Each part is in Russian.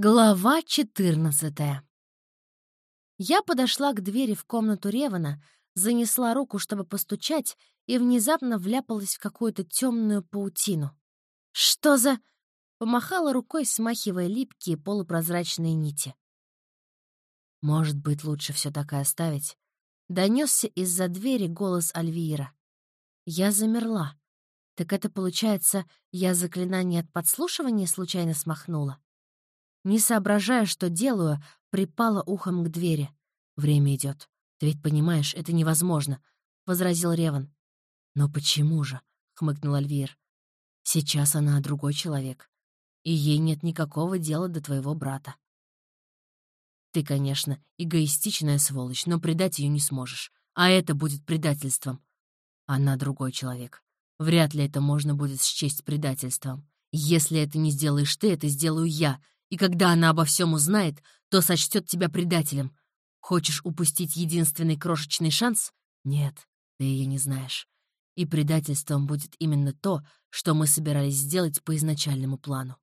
Глава 14 Я подошла к двери в комнату Ревана, занесла руку, чтобы постучать, и внезапно вляпалась в какую-то темную паутину. «Что за...» — помахала рукой, смахивая липкие полупрозрачные нити. «Может быть, лучше все так и оставить?» — донесся из-за двери голос Альвиира. Я замерла. Так это, получается, я заклинание от подслушивания случайно смахнула? Не соображая, что делаю, припала ухом к двери. «Время идет. Ты ведь понимаешь, это невозможно», — возразил Реван. «Но почему же?» — хмыкнул Альвир. «Сейчас она другой человек, и ей нет никакого дела до твоего брата. Ты, конечно, эгоистичная сволочь, но предать ее не сможешь, а это будет предательством. Она другой человек. Вряд ли это можно будет счесть предательством. Если это не сделаешь ты, это сделаю я, и когда она обо всем узнает, то сочтет тебя предателем. Хочешь упустить единственный крошечный шанс? Нет, ты ее не знаешь. И предательством будет именно то, что мы собирались сделать по изначальному плану.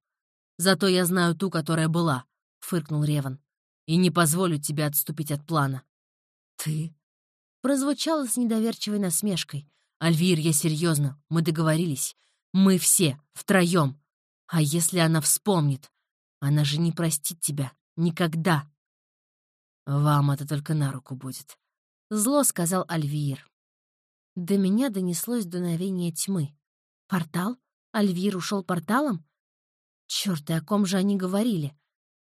Зато я знаю ту, которая была, — фыркнул Реван. И не позволю тебе отступить от плана. Ты? Прозвучало с недоверчивой насмешкой. Альвир, я серьезно, мы договорились. Мы все, втроем. А если она вспомнит? Она же не простит тебя. Никогда. Вам это только на руку будет. Зло сказал Альвир. До меня донеслось дуновение тьмы. Портал? Альвир ушел порталом? Черт, о ком же они говорили?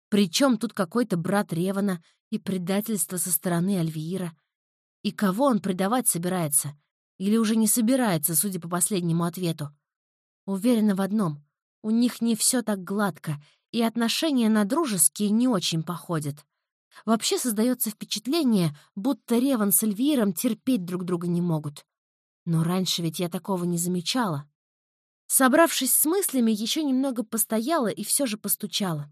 Причем тут какой-то брат Ревана и предательство со стороны Альвиира? И кого он предавать собирается? Или уже не собирается, судя по последнему ответу? Уверена в одном. У них не все так гладко, и отношения на дружеские не очень походят. Вообще создается впечатление, будто Реван с Эльвиром терпеть друг друга не могут. Но раньше ведь я такого не замечала. Собравшись с мыслями, еще немного постояла и все же постучала.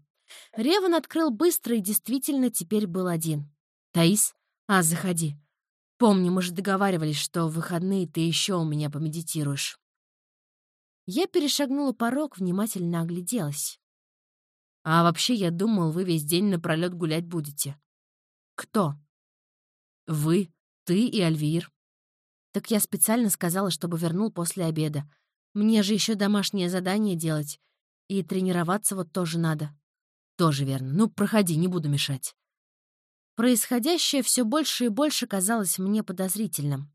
Реван открыл быстро и действительно теперь был один. «Таис? А, заходи. Помни, мы же договаривались, что в выходные ты еще у меня помедитируешь». Я перешагнула порог, внимательно огляделась. А вообще, я думал, вы весь день напролёт гулять будете. Кто? Вы, ты и Альвир. Так я специально сказала, чтобы вернул после обеда. Мне же еще домашнее задание делать. И тренироваться вот тоже надо. Тоже верно. Ну, проходи, не буду мешать. Происходящее все больше и больше казалось мне подозрительным.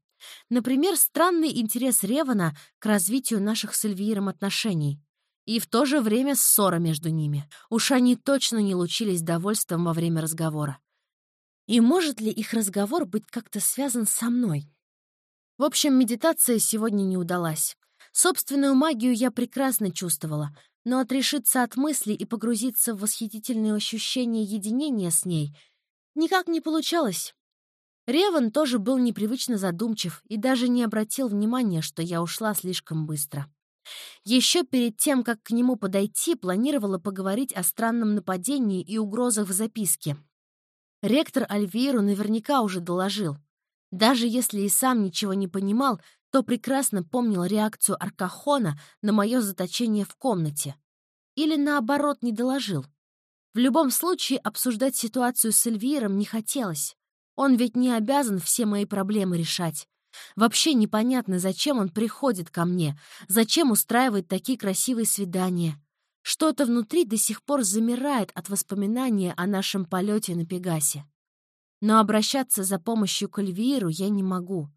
Например, странный интерес Ревана к развитию наших с Эльвиром отношений и в то же время ссора между ними. Уж они точно не лучились довольством во время разговора. И может ли их разговор быть как-то связан со мной? В общем, медитация сегодня не удалась. Собственную магию я прекрасно чувствовала, но отрешиться от мысли и погрузиться в восхитительные ощущения единения с ней никак не получалось. Реван тоже был непривычно задумчив и даже не обратил внимания, что я ушла слишком быстро. Еще перед тем, как к нему подойти, планировала поговорить о странном нападении и угрозах в записке. Ректор Альвиру наверняка уже доложил. Даже если и сам ничего не понимал, то прекрасно помнил реакцию Аркахона на мое заточение в комнате. Или, наоборот, не доложил. В любом случае, обсуждать ситуацию с Эльвиром не хотелось. Он ведь не обязан все мои проблемы решать. Вообще непонятно, зачем он приходит ко мне, зачем устраивает такие красивые свидания. Что-то внутри до сих пор замирает от воспоминания о нашем полете на Пегасе. Но обращаться за помощью к Эльвиру я не могу.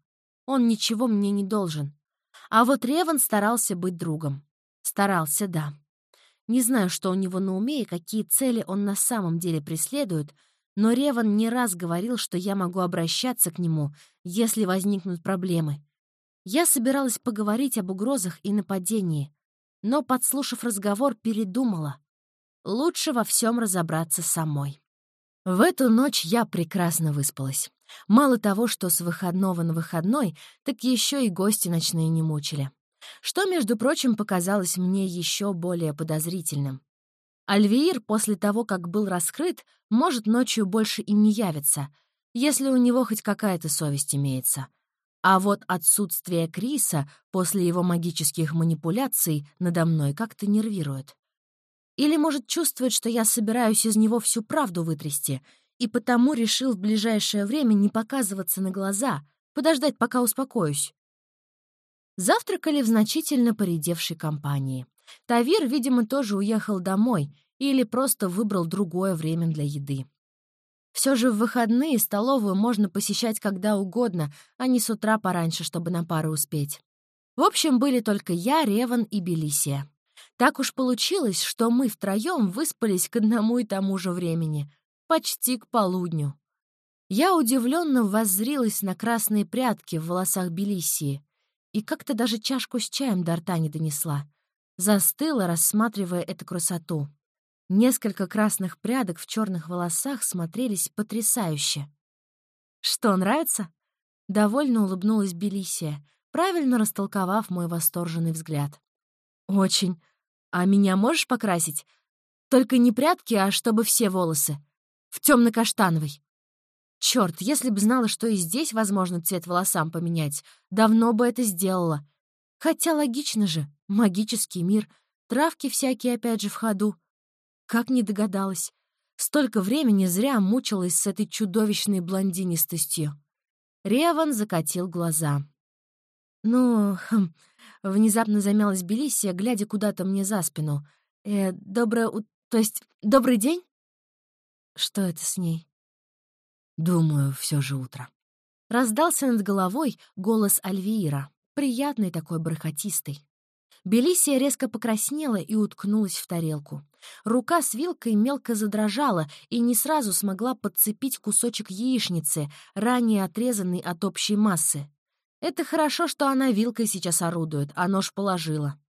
Он ничего мне не должен. А вот Реван старался быть другом. Старался, да. Не знаю, что у него на уме и какие цели он на самом деле преследует, но Реван не раз говорил, что я могу обращаться к нему, если возникнут проблемы. Я собиралась поговорить об угрозах и нападении, но, подслушав разговор, передумала. Лучше во всем разобраться самой. В эту ночь я прекрасно выспалась. Мало того, что с выходного на выходной, так еще и гости ночные не мучили. Что, между прочим, показалось мне еще более подозрительным. Альвеир после того, как был раскрыт, может ночью больше и не явиться, если у него хоть какая-то совесть имеется. А вот отсутствие Криса после его магических манипуляций надо мной как-то нервирует. Или, может, чувствует, что я собираюсь из него всю правду вытрясти, и потому решил в ближайшее время не показываться на глаза, подождать, пока успокоюсь. Завтракали в значительно поредевшей компании. Тавир, видимо, тоже уехал домой или просто выбрал другое время для еды. Все же в выходные столовую можно посещать когда угодно, а не с утра пораньше, чтобы на пару успеть. В общем, были только я, Реван и Белисия. Так уж получилось, что мы втроем выспались к одному и тому же времени, почти к полудню. Я удивленно воззрилась на красные прядки в волосах Белисии и как-то даже чашку с чаем до рта не донесла. Застыла, рассматривая эту красоту. Несколько красных прядок в черных волосах смотрелись потрясающе. «Что, нравится?» Довольно улыбнулась Белисия, правильно растолковав мой восторженный взгляд. «Очень. А меня можешь покрасить? Только не прядки, а чтобы все волосы. В темно-каштановый. Черт, если бы знала, что и здесь возможно цвет волосам поменять, давно бы это сделала. Хотя логично же, магический мир, травки всякие опять же в ходу. Как не догадалась. Столько времени зря мучилась с этой чудовищной блондинистостью. Реван закатил глаза. «Ну, хм, внезапно замялась Белисия, глядя куда-то мне за спину. «Э, доброе... У... то есть, добрый день?» «Что это с ней?» «Думаю, все же утро». Раздался над головой голос Альвиира, приятный такой бархатистый. Белисия резко покраснела и уткнулась в тарелку. Рука с вилкой мелко задрожала и не сразу смогла подцепить кусочек яичницы, ранее отрезанный от общей массы. Это хорошо, что она вилкой сейчас орудует, а нож положила.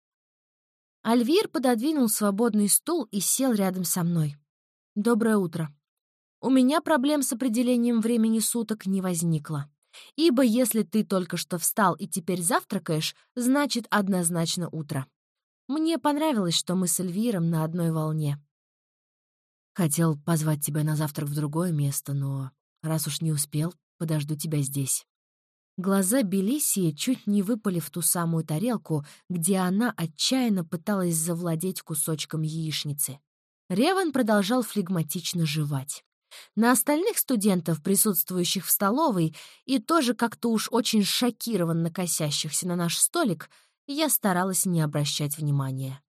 Альвир пододвинул свободный стул и сел рядом со мной. «Доброе утро. У меня проблем с определением времени суток не возникло. Ибо если ты только что встал и теперь завтракаешь, значит однозначно утро. Мне понравилось, что мы с Эльвиром на одной волне. Хотел позвать тебя на завтрак в другое место, но раз уж не успел, подожду тебя здесь. Глаза Белисии чуть не выпали в ту самую тарелку, где она отчаянно пыталась завладеть кусочком яичницы. Реван продолжал флегматично жевать. На остальных студентов, присутствующих в столовой, и тоже как-то уж очень шокированно косящихся на наш столик, я старалась не обращать внимания.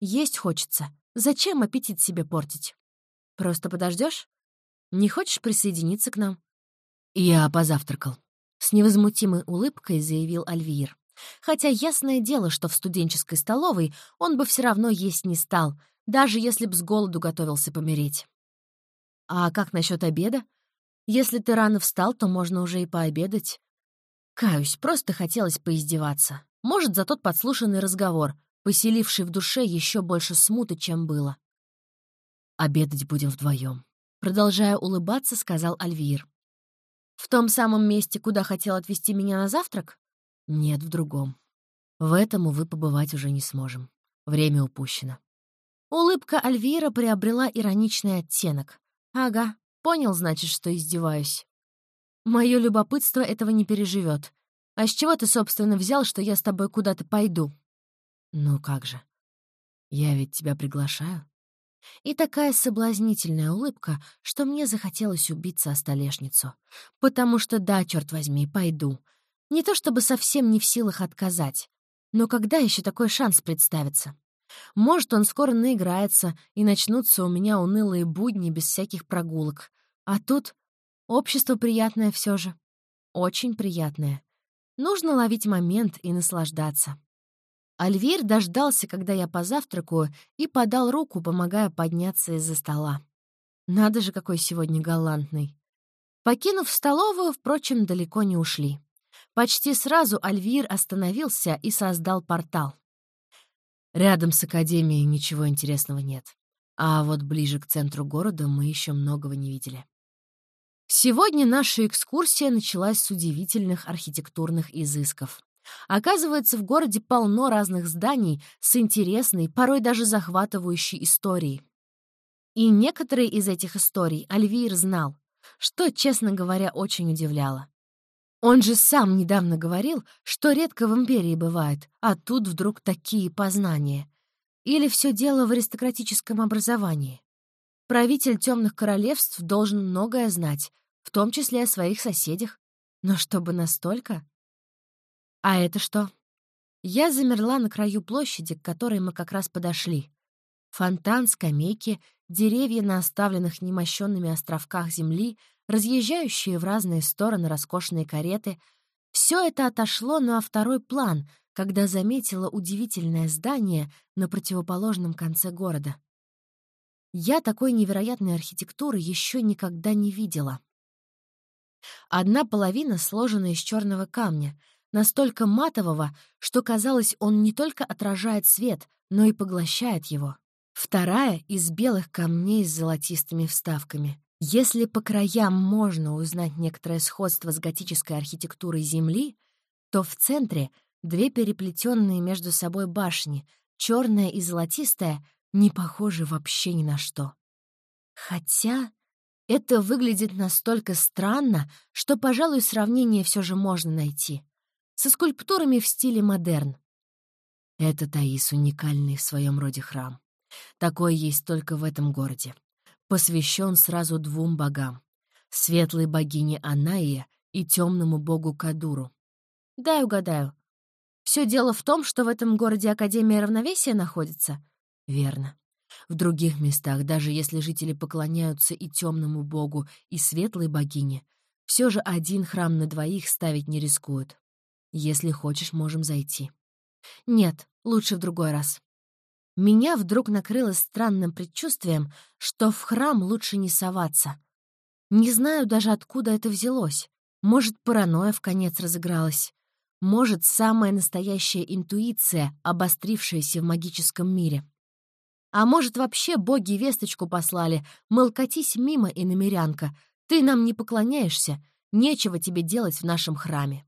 Есть хочется. Зачем аппетит себе портить? Просто подождешь? Не хочешь присоединиться к нам? Я позавтракал. С невозмутимой улыбкой заявил Альвир. Хотя ясное дело, что в студенческой столовой он бы все равно есть не стал, даже если б с голоду готовился помереть. А как насчет обеда? Если ты рано встал, то можно уже и пообедать. Каюсь, просто хотелось поиздеваться. Может, за тот подслушанный разговор, поселивший в душе еще больше смуты, чем было. «Обедать будем вдвоем», — продолжая улыбаться, сказал Альвир. «В том самом месте, куда хотел отвезти меня на завтрак?» «Нет, в другом. В этом, увы, побывать уже не сможем. Время упущено». Улыбка Альвира приобрела ироничный оттенок. Ага, понял, значит, что издеваюсь. Мое любопытство этого не переживет. А с чего ты, собственно, взял, что я с тобой куда-то пойду? Ну как же. Я ведь тебя приглашаю. И такая соблазнительная улыбка, что мне захотелось убиться о столешницу. Потому что да, черт возьми, пойду. Не то чтобы совсем не в силах отказать. Но когда еще такой шанс представится? Может, он скоро наиграется, и начнутся у меня унылые будни без всяких прогулок. А тут общество приятное все же. Очень приятное. Нужно ловить момент и наслаждаться. Альвир дождался, когда я позавтракаю, и подал руку, помогая подняться из-за стола. Надо же, какой сегодня галантный. Покинув столовую, впрочем, далеко не ушли. Почти сразу Альвир остановился и создал портал. Рядом с академией ничего интересного нет. А вот ближе к центру города мы еще многого не видели. Сегодня наша экскурсия началась с удивительных архитектурных изысков. Оказывается, в городе полно разных зданий с интересной, порой даже захватывающей историей. И некоторые из этих историй Альвир знал, что, честно говоря, очень удивляло. Он же сам недавно говорил, что редко в Империи бывает, а тут вдруг такие познания. Или все дело в аристократическом образовании? Правитель темных королевств должен многое знать, в том числе о своих соседях. Но чтобы настолько? А это что? Я замерла на краю площади, к которой мы как раз подошли. Фонтан, скамейки, деревья на оставленных немощенными островках земли, разъезжающие в разные стороны роскошные кареты — все это отошло на второй план, когда заметила удивительное здание на противоположном конце города. Я такой невероятной архитектуры еще никогда не видела. Одна половина сложена из черного камня, настолько матового, что казалось, он не только отражает свет, но и поглощает его. Вторая — из белых камней с золотистыми вставками. Если по краям можно узнать некоторое сходство с готической архитектурой Земли, то в центре две переплетенные между собой башни, черная и золотистая, не похожи вообще ни на что. Хотя это выглядит настолько странно, что, пожалуй, сравнение все же можно найти. Со скульптурами в стиле модерн. Это Таис уникальный в своем роде храм. Такой есть только в этом городе. Посвящен сразу двум богам — светлой богине Анаия и темному богу Кадуру. Дай угадаю. Все дело в том, что в этом городе Академия равновесия находится? Верно. В других местах, даже если жители поклоняются и темному богу, и светлой богине, все же один храм на двоих ставить не рискуют. Если хочешь, можем зайти. Нет, лучше в другой раз. Меня вдруг накрыло странным предчувствием, что в храм лучше не соваться. Не знаю даже, откуда это взялось. Может, паранойя в конец разыгралась. Может, самая настоящая интуиция, обострившаяся в магическом мире. А может, вообще боги весточку послали, мол, катись мимо, иномерянка, ты нам не поклоняешься, нечего тебе делать в нашем храме.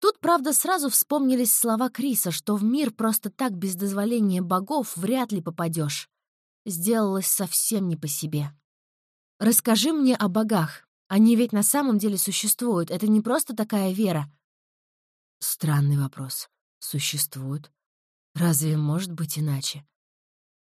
Тут, правда, сразу вспомнились слова Криса, что в мир просто так без дозволения богов вряд ли попадешь. Сделалось совсем не по себе. «Расскажи мне о богах. Они ведь на самом деле существуют. Это не просто такая вера». Странный вопрос. Существуют. Разве может быть иначе?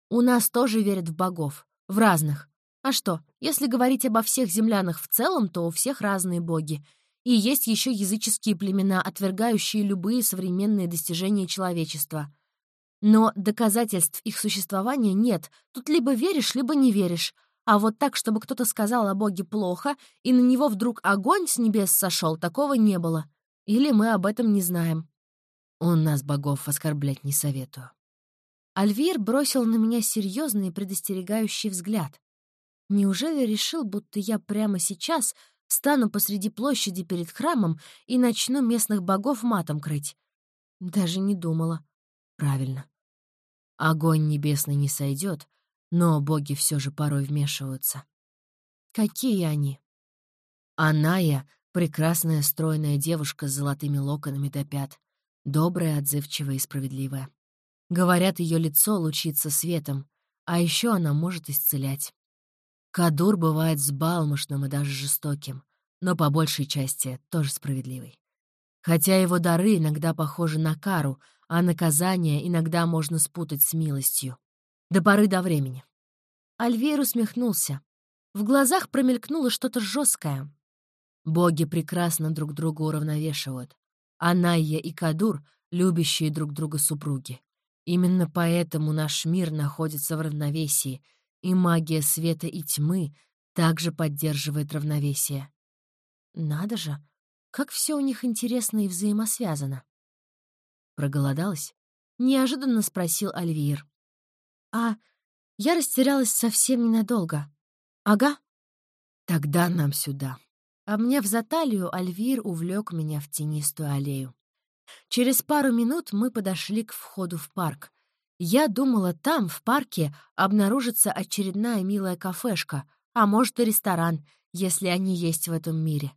У нас тоже верят в богов. В разных. А что, если говорить обо всех землянах в целом, то у всех разные боги. И есть еще языческие племена, отвергающие любые современные достижения человечества. Но доказательств их существования нет. Тут либо веришь, либо не веришь. А вот так, чтобы кто-то сказал о Боге плохо, и на него вдруг огонь с небес сошел, такого не было. Или мы об этом не знаем. Он нас, богов, оскорблять не советую. Альвир бросил на меня серьезный и предостерегающий взгляд. Неужели решил, будто я прямо сейчас Стану посреди площади перед храмом и начну местных богов матом крыть. Даже не думала. Правильно. Огонь небесный не сойдет, но боги все же порой вмешиваются. Какие они? Аная — прекрасная стройная девушка с золотыми локонами до пят, добрая, отзывчивая и справедливая. Говорят, ее лицо лучится светом, а еще она может исцелять. Кадур бывает сбалмошным и даже жестоким, но по большей части тоже справедливый. Хотя его дары иногда похожи на кару, а наказание иногда можно спутать с милостью. До поры до времени. Альвейр усмехнулся. В глазах промелькнуло что-то жесткое. Боги прекрасно друг друга уравновешивают. Анайя и Кадур — любящие друг друга супруги. Именно поэтому наш мир находится в равновесии — и магия света и тьмы также поддерживает равновесие. Надо же, как все у них интересно и взаимосвязано. Проголодалась? Неожиданно спросил Альвир. А я растерялась совсем ненадолго. Ага. Тогда нам сюда. Обняв за талию, Альвир увлек меня в тенистую аллею. Через пару минут мы подошли к входу в парк, я думала, там, в парке, обнаружится очередная милая кафешка, а может и ресторан, если они есть в этом мире.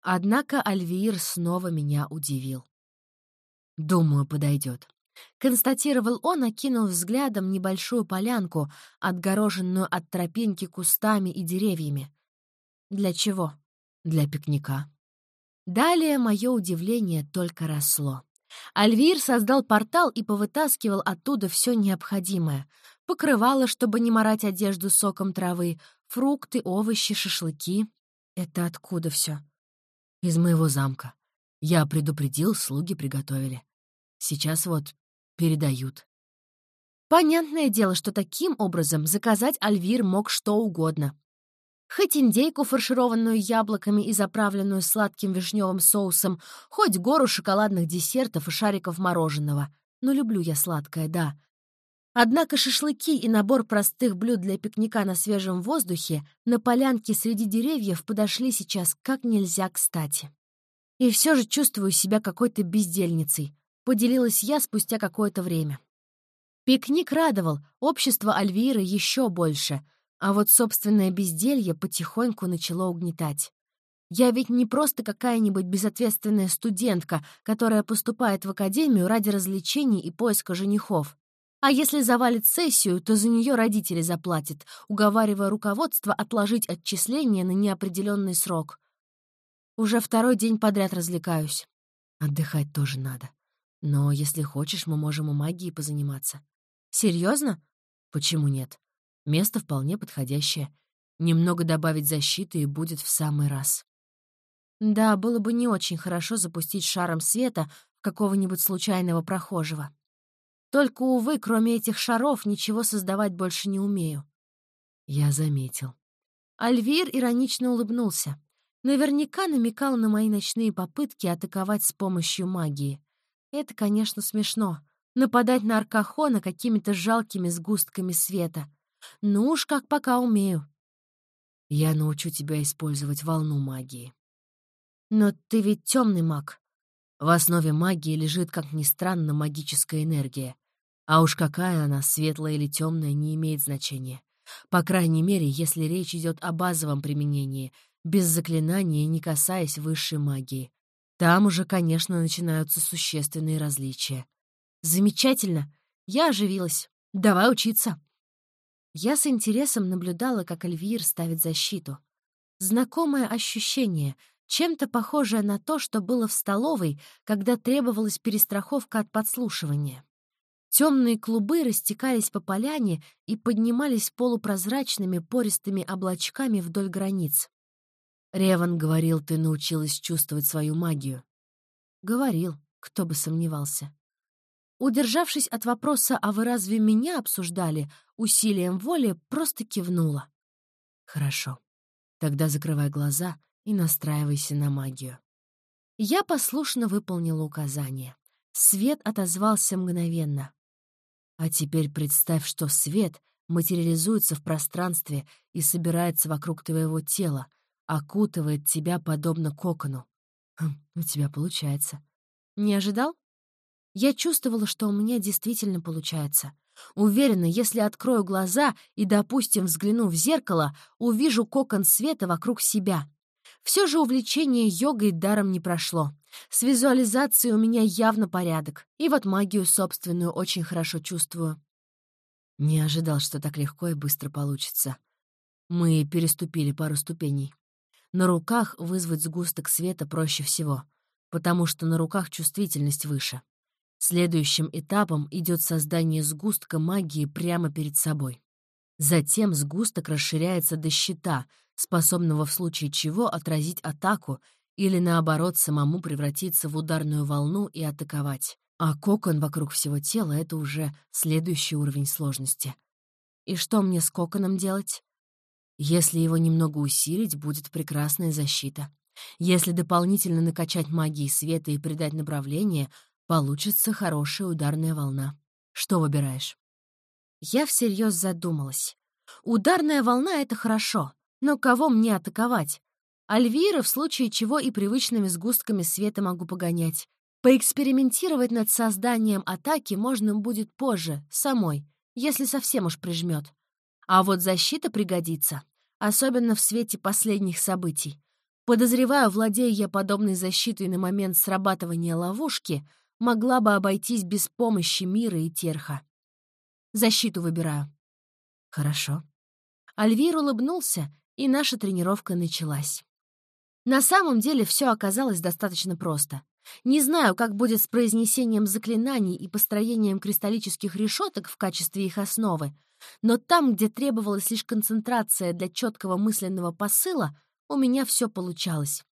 Однако Альвиир снова меня удивил. «Думаю, подойдет», — констатировал он, окинув взглядом небольшую полянку, отгороженную от тропинки кустами и деревьями. «Для чего?» «Для пикника». Далее мое удивление только росло. Альвир создал портал и повытаскивал оттуда все необходимое. Покрывало, чтобы не морать одежду соком травы, фрукты, овощи, шашлыки. Это откуда все? Из моего замка. Я предупредил, слуги приготовили. Сейчас вот передают. Понятное дело, что таким образом заказать Альвир мог что угодно. Хоть индейку, фаршированную яблоками и заправленную сладким вишневым соусом, хоть гору шоколадных десертов и шариков мороженого. Но люблю я сладкое, да. Однако шашлыки и набор простых блюд для пикника на свежем воздухе на полянке среди деревьев подошли сейчас как нельзя кстати. И все же чувствую себя какой-то бездельницей, поделилась я спустя какое-то время. Пикник радовал, общество Альвиры еще больше — а вот собственное безделье потихоньку начало угнетать. Я ведь не просто какая-нибудь безответственная студентка, которая поступает в академию ради развлечений и поиска женихов. А если завалит сессию, то за нее родители заплатят, уговаривая руководство отложить отчисление на неопределенный срок. Уже второй день подряд развлекаюсь. Отдыхать тоже надо. Но если хочешь, мы можем у магии позаниматься. Серьезно? Почему нет? Место вполне подходящее. Немного добавить защиты и будет в самый раз. Да, было бы не очень хорошо запустить шаром света в какого-нибудь случайного прохожего. Только, увы, кроме этих шаров ничего создавать больше не умею. Я заметил. Альвир иронично улыбнулся. Наверняка намекал на мои ночные попытки атаковать с помощью магии. Это, конечно, смешно. Нападать на Аркахона какими-то жалкими сгустками света. Ну уж как пока умею. Я научу тебя использовать волну магии. Но ты ведь темный маг. В основе магии лежит, как ни странно, магическая энергия. А уж какая она, светлая или темная, не имеет значения. По крайней мере, если речь идет о базовом применении, без заклинания, не касаясь высшей магии. Там уже, конечно, начинаются существенные различия. Замечательно. Я оживилась. Давай учиться. Я с интересом наблюдала, как Альвир ставит защиту. Знакомое ощущение, чем-то похожее на то, что было в столовой, когда требовалась перестраховка от подслушивания. Темные клубы растекались по поляне и поднимались полупрозрачными пористыми облачками вдоль границ. Реван говорил, ты научилась чувствовать свою магию. Говорил, кто бы сомневался. Удержавшись от вопроса «А вы разве меня обсуждали?», усилием воли просто кивнула. «Хорошо. Тогда закрывай глаза и настраивайся на магию». Я послушно выполнила указание. Свет отозвался мгновенно. А теперь представь, что свет материализуется в пространстве и собирается вокруг твоего тела, окутывает тебя подобно кокону. Хм, у тебя получается. Не ожидал? Я чувствовала, что у меня действительно получается. Уверена, если открою глаза и, допустим, взгляну в зеркало, увижу кокон света вокруг себя. Все же увлечение йогой даром не прошло. С визуализацией у меня явно порядок. И вот магию собственную очень хорошо чувствую. Не ожидал, что так легко и быстро получится. Мы переступили пару ступеней. На руках вызвать сгусток света проще всего, потому что на руках чувствительность выше. Следующим этапом идет создание сгустка магии прямо перед собой. Затем сгусток расширяется до щита, способного в случае чего отразить атаку или, наоборот, самому превратиться в ударную волну и атаковать. А кокон вокруг всего тела — это уже следующий уровень сложности. И что мне с коконом делать? Если его немного усилить, будет прекрасная защита. Если дополнительно накачать магией света и придать направление, Получится хорошая ударная волна. Что выбираешь? Я всерьез задумалась. Ударная волна — это хорошо, но кого мне атаковать? Альвира, в случае чего и привычными сгустками света могу погонять. Поэкспериментировать над созданием атаки можно будет позже, самой, если совсем уж прижмет. А вот защита пригодится, особенно в свете последних событий. Подозреваю, владея я подобной защитой на момент срабатывания ловушки, могла бы обойтись без помощи мира и терха. Защиту выбираю. Хорошо. Альвир улыбнулся, и наша тренировка началась. На самом деле все оказалось достаточно просто. Не знаю, как будет с произнесением заклинаний и построением кристаллических решеток в качестве их основы, но там, где требовалась лишь концентрация для четкого мысленного посыла, у меня все получалось.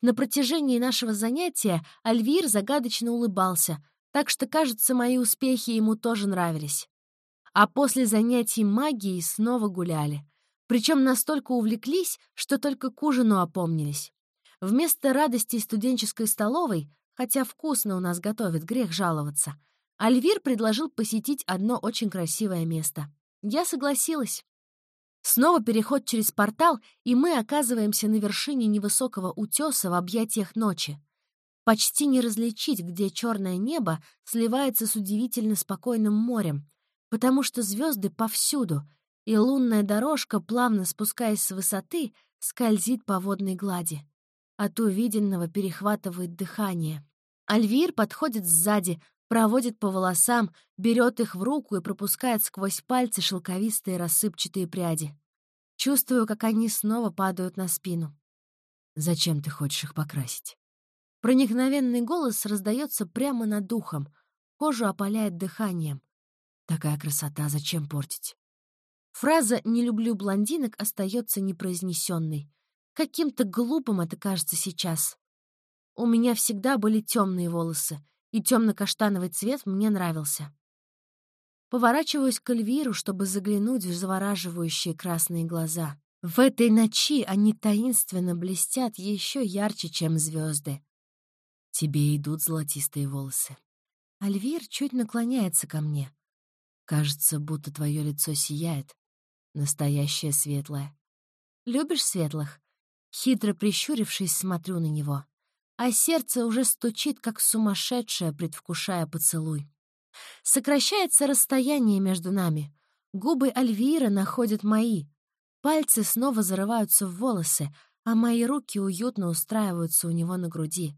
На протяжении нашего занятия Альвир загадочно улыбался, так что, кажется, мои успехи ему тоже нравились. А после занятий магией снова гуляли. Причем настолько увлеклись, что только к ужину опомнились. Вместо радости студенческой столовой, хотя вкусно у нас готовят, грех жаловаться, Альвир предложил посетить одно очень красивое место. Я согласилась. Снова переход через портал, и мы оказываемся на вершине невысокого утеса в объятиях ночи. Почти не различить, где черное небо сливается с удивительно спокойным морем, потому что звезды повсюду, и лунная дорожка, плавно спускаясь с высоты, скользит по водной глади. От увиденного перехватывает дыхание. Альвир подходит сзади, проводит по волосам, берет их в руку и пропускает сквозь пальцы шелковистые рассыпчатые пряди. Чувствую, как они снова падают на спину. «Зачем ты хочешь их покрасить?» Проникновенный голос раздается прямо над духом, кожу опаляет дыханием. Такая красота, зачем портить? Фраза «не люблю блондинок» остается непроизнесенной. Каким-то глупым это кажется сейчас. У меня всегда были темные волосы, и темно-каштановый цвет мне нравился. Поворачиваюсь к Эльвиру, чтобы заглянуть в завораживающие красные глаза. В этой ночи они таинственно блестят еще ярче, чем звезды. Тебе идут золотистые волосы. Альвир чуть наклоняется ко мне. Кажется, будто твое лицо сияет. Настоящее светлое. Любишь светлых? Хитро прищурившись, смотрю на него а сердце уже стучит, как сумасшедшее, предвкушая поцелуй. Сокращается расстояние между нами. Губы Альвира находят мои. Пальцы снова зарываются в волосы, а мои руки уютно устраиваются у него на груди.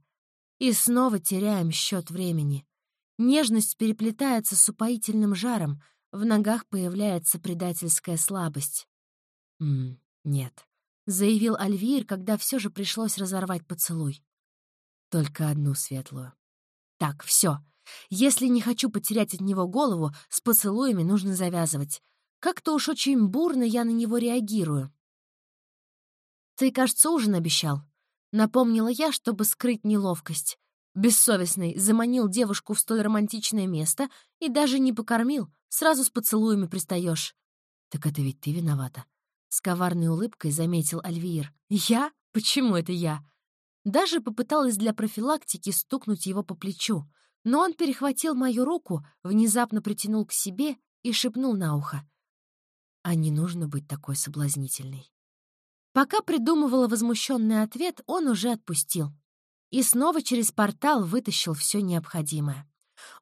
И снова теряем счет времени. Нежность переплетается с упоительным жаром, в ногах появляется предательская слабость. «М нет», — заявил Альвир, когда все же пришлось разорвать поцелуй. Только одну светлую. Так, все. Если не хочу потерять от него голову, с поцелуями нужно завязывать. Как-то уж очень бурно я на него реагирую. «Ты, кажется, ужин обещал», — напомнила я, чтобы скрыть неловкость. Бессовестный заманил девушку в столь романтичное место и даже не покормил, сразу с поцелуями пристаешь. «Так это ведь ты виновата», — с коварной улыбкой заметил Альвиир. «Я? Почему это я?» Даже попыталась для профилактики стукнуть его по плечу, но он перехватил мою руку, внезапно притянул к себе и шепнул на ухо. А не нужно быть такой соблазнительной. Пока придумывала возмущенный ответ, он уже отпустил. И снова через портал вытащил все необходимое.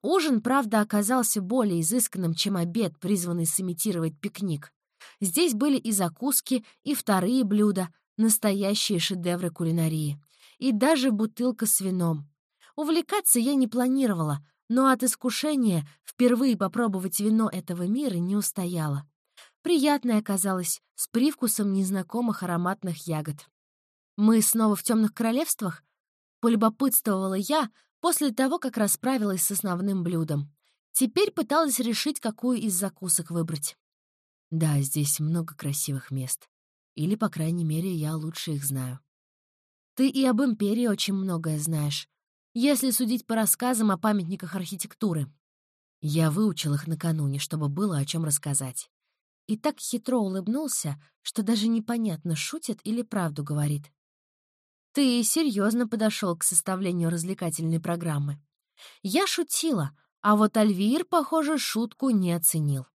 Ужин, правда, оказался более изысканным, чем обед, призванный сымитировать пикник. Здесь были и закуски, и вторые блюда, настоящие шедевры кулинарии и даже бутылка с вином. Увлекаться я не планировала, но от искушения впервые попробовать вино этого мира не устояла. Приятное оказалось, с привкусом незнакомых ароматных ягод. «Мы снова в темных королевствах?» — полюбопытствовала я после того, как расправилась с основным блюдом. Теперь пыталась решить, какую из закусок выбрать. «Да, здесь много красивых мест. Или, по крайней мере, я лучше их знаю. Ты и об империи очень многое знаешь, если судить по рассказам о памятниках архитектуры. Я выучил их накануне, чтобы было о чем рассказать. И так хитро улыбнулся, что даже непонятно, шутит или правду говорит. Ты серьезно подошел к составлению развлекательной программы. Я шутила, а вот Альвир, похоже, шутку не оценил.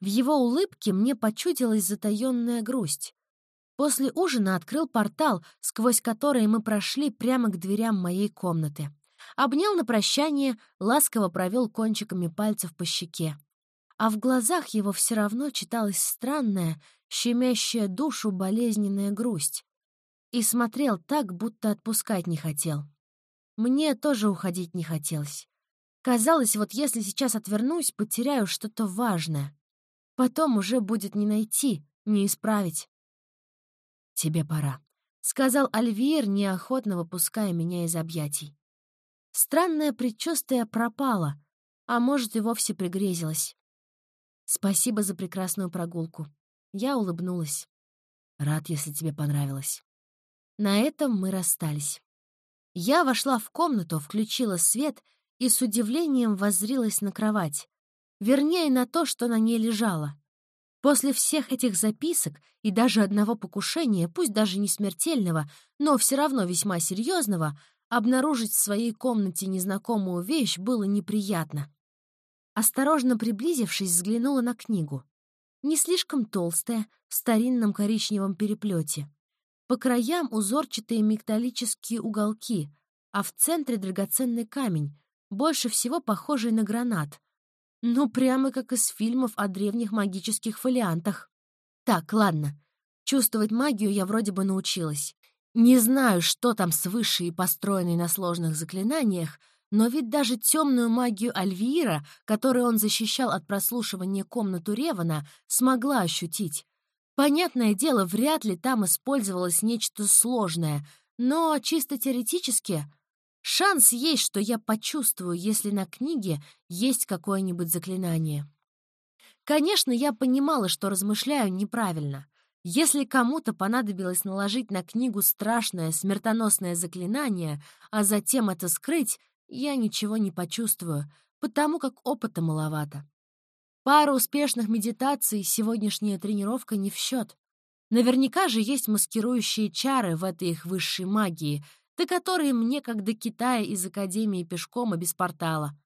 В его улыбке мне почудилась затаённая грусть. После ужина открыл портал, сквозь который мы прошли прямо к дверям моей комнаты. Обнял на прощание, ласково провел кончиками пальцев по щеке. А в глазах его все равно читалась странная, щемящая душу болезненная грусть. И смотрел так, будто отпускать не хотел. Мне тоже уходить не хотелось. Казалось, вот если сейчас отвернусь, потеряю что-то важное. Потом уже будет не найти, не исправить. «Тебе пора», — сказал Альвир, неохотно выпуская меня из объятий. Странное предчувствие пропало, а может и вовсе пригрезилось. Спасибо за прекрасную прогулку. Я улыбнулась. Рад, если тебе понравилось. На этом мы расстались. Я вошла в комнату, включила свет и с удивлением воззрилась на кровать. Вернее, на то, что на ней лежало. После всех этих записок и даже одного покушения, пусть даже не смертельного, но все равно весьма серьезного, обнаружить в своей комнате незнакомую вещь было неприятно. Осторожно приблизившись, взглянула на книгу. Не слишком толстая, в старинном коричневом переплете. По краям узорчатые металлические уголки, а в центре драгоценный камень, больше всего похожий на гранат. Ну, прямо как из фильмов о древних магических фолиантах. Так, ладно. Чувствовать магию я вроде бы научилась. Не знаю, что там свыше и построенной на сложных заклинаниях, но ведь даже темную магию Альвира, которую он защищал от прослушивания комнату Ревана, смогла ощутить. Понятное дело, вряд ли там использовалось нечто сложное, но чисто теоретически шанс есть, что я почувствую, если на книге есть какое-нибудь заклинание. Конечно, я понимала, что размышляю неправильно. Если кому-то понадобилось наложить на книгу страшное смертоносное заклинание, а затем это скрыть, я ничего не почувствую, потому как опыта маловато. Пара успешных медитаций сегодняшняя тренировка не в счет. Наверняка же есть маскирующие чары в этой их высшей магии, до которой мне, как до Китая из Академии пешком и без портала.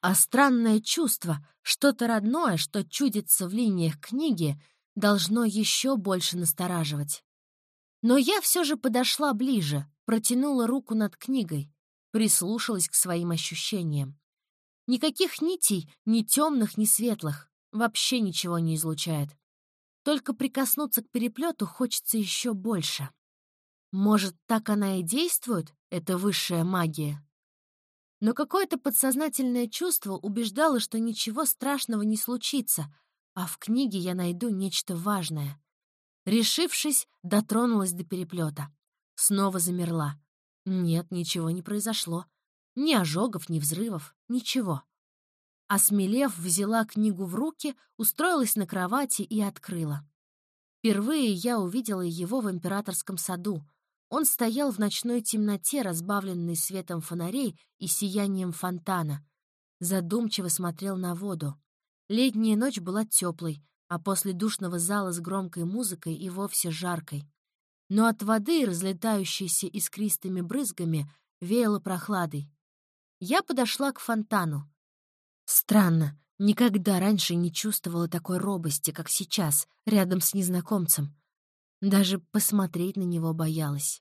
А странное чувство, что-то родное, что чудится в линиях книги, должно еще больше настораживать. Но я все же подошла ближе, протянула руку над книгой прислушалась к своим ощущениям. Никаких нитей, ни темных, ни светлых. Вообще ничего не излучает. Только прикоснуться к переплету хочется еще больше. Может, так она и действует, эта высшая магия? Но какое-то подсознательное чувство убеждало, что ничего страшного не случится, а в книге я найду нечто важное. Решившись, дотронулась до переплета. Снова замерла. Нет, ничего не произошло. Ни ожогов, ни взрывов, ничего. Осмелев, взяла книгу в руки, устроилась на кровати и открыла. Впервые я увидела его в императорском саду. Он стоял в ночной темноте, разбавленной светом фонарей и сиянием фонтана. Задумчиво смотрел на воду. Летняя ночь была теплой, а после душного зала с громкой музыкой и вовсе жаркой но от воды, разлетающейся искристыми брызгами, веяло прохладой. Я подошла к фонтану. Странно, никогда раньше не чувствовала такой робости, как сейчас, рядом с незнакомцем. Даже посмотреть на него боялась.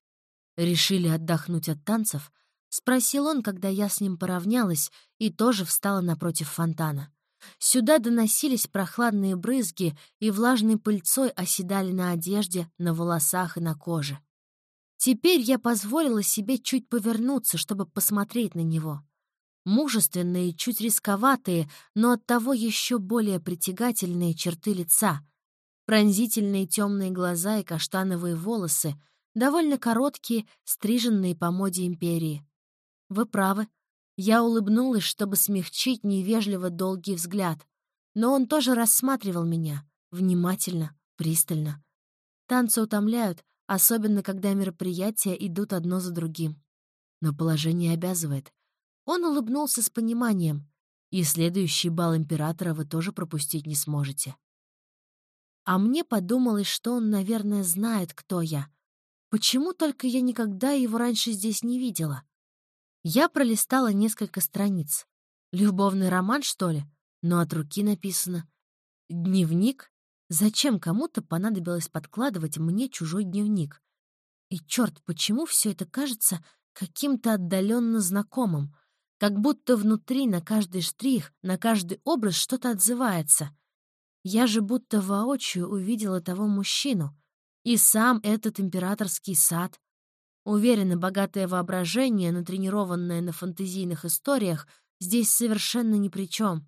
«Решили отдохнуть от танцев?» — спросил он, когда я с ним поравнялась и тоже встала напротив фонтана. Сюда доносились прохладные брызги и влажной пыльцой оседали на одежде, на волосах и на коже. Теперь я позволила себе чуть повернуться, чтобы посмотреть на него. Мужественные, чуть рисковатые, но оттого еще более притягательные черты лица. Пронзительные темные глаза и каштановые волосы, довольно короткие, стриженные по моде империи. Вы правы, я улыбнулась, чтобы смягчить невежливо долгий взгляд. Но он тоже рассматривал меня. Внимательно, пристально. Танцы утомляют, особенно когда мероприятия идут одно за другим. Но положение обязывает. Он улыбнулся с пониманием. И следующий бал императора вы тоже пропустить не сможете. А мне подумалось, что он, наверное, знает, кто я. Почему только я никогда его раньше здесь не видела? Я пролистала несколько страниц. Любовный роман, что ли? Но от руки написано. Дневник? Зачем кому-то понадобилось подкладывать мне чужой дневник? И черт, почему все это кажется каким-то отдаленно знакомым? Как будто внутри на каждый штрих, на каждый образ что-то отзывается. Я же будто воочию увидела того мужчину. И сам этот императорский сад, Уверена, богатое воображение, натренированное на фантазийных историях, здесь совершенно ни при чем.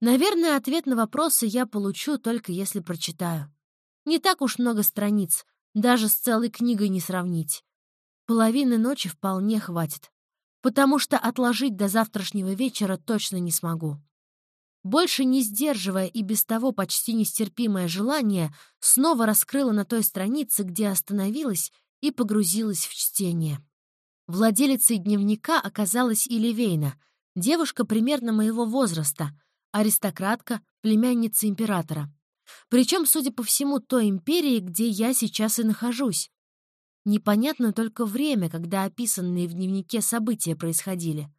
Наверное, ответ на вопросы я получу только если прочитаю. Не так уж много страниц, даже с целой книгой не сравнить. Половины ночи вполне хватит. потому что отложить до завтрашнего вечера точно не смогу. Больше не сдерживая и без того почти нестерпимое желание, снова раскрыла на той странице, где остановилась, и погрузилась в чтение. Владелицей дневника оказалась Иливейна, девушка примерно моего возраста, аристократка, племянница императора. Причем, судя по всему, той империи, где я сейчас и нахожусь. Непонятно только время, когда описанные в дневнике события происходили.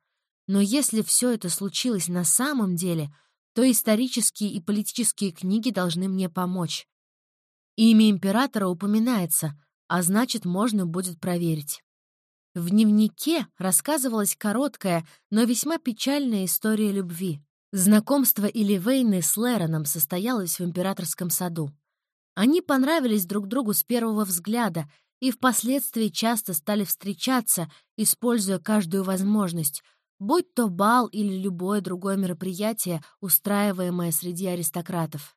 Но если все это случилось на самом деле, то исторические и политические книги должны мне помочь. Имя императора упоминается, а значит, можно будет проверить. В дневнике рассказывалась короткая, но весьма печальная история любви. Знакомство Иливейны с Лероном состоялось в императорском саду. Они понравились друг другу с первого взгляда и впоследствии часто стали встречаться, используя каждую возможность, будь то бал или любое другое мероприятие, устраиваемое среди аристократов.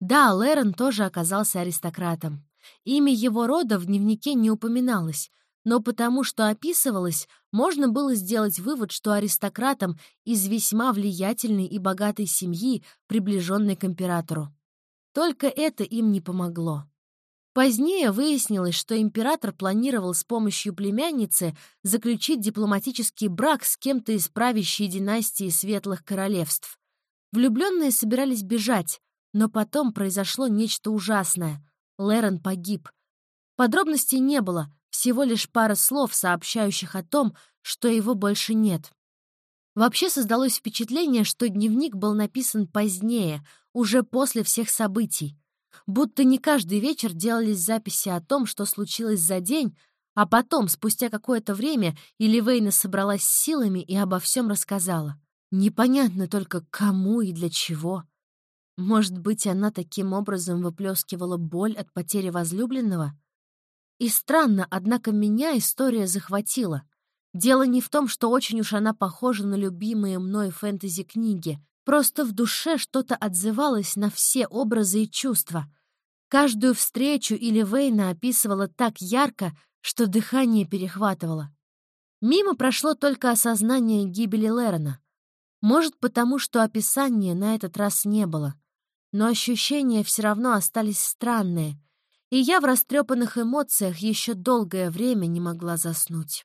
Да, Лерон тоже оказался аристократом. Имя его рода в дневнике не упоминалось, но потому что описывалось, можно было сделать вывод, что аристократам из весьма влиятельной и богатой семьи, приближенной к императору. Только это им не помогло. Позднее выяснилось, что император планировал с помощью племянницы заключить дипломатический брак с кем-то из правящей династии Светлых Королевств. Влюбленные собирались бежать, но потом произошло нечто ужасное. Лерон погиб. Подробностей не было, всего лишь пара слов, сообщающих о том, что его больше нет. Вообще создалось впечатление, что дневник был написан позднее, уже после всех событий. Будто не каждый вечер делались записи о том, что случилось за день, а потом, спустя какое-то время, Иливейна собралась силами и обо всем рассказала. Непонятно только, кому и для чего. Может быть, она таким образом выплескивала боль от потери возлюбленного? И странно, однако меня история захватила. Дело не в том, что очень уж она похожа на любимые мной фэнтези-книги. Просто в душе что-то отзывалось на все образы и чувства. Каждую встречу или Вейна описывала так ярко, что дыхание перехватывало. Мимо прошло только осознание гибели Лерона. Может, потому что описания на этот раз не было. Но ощущения все равно остались странные — и я в растрепанных эмоциях еще долгое время не могла заснуть.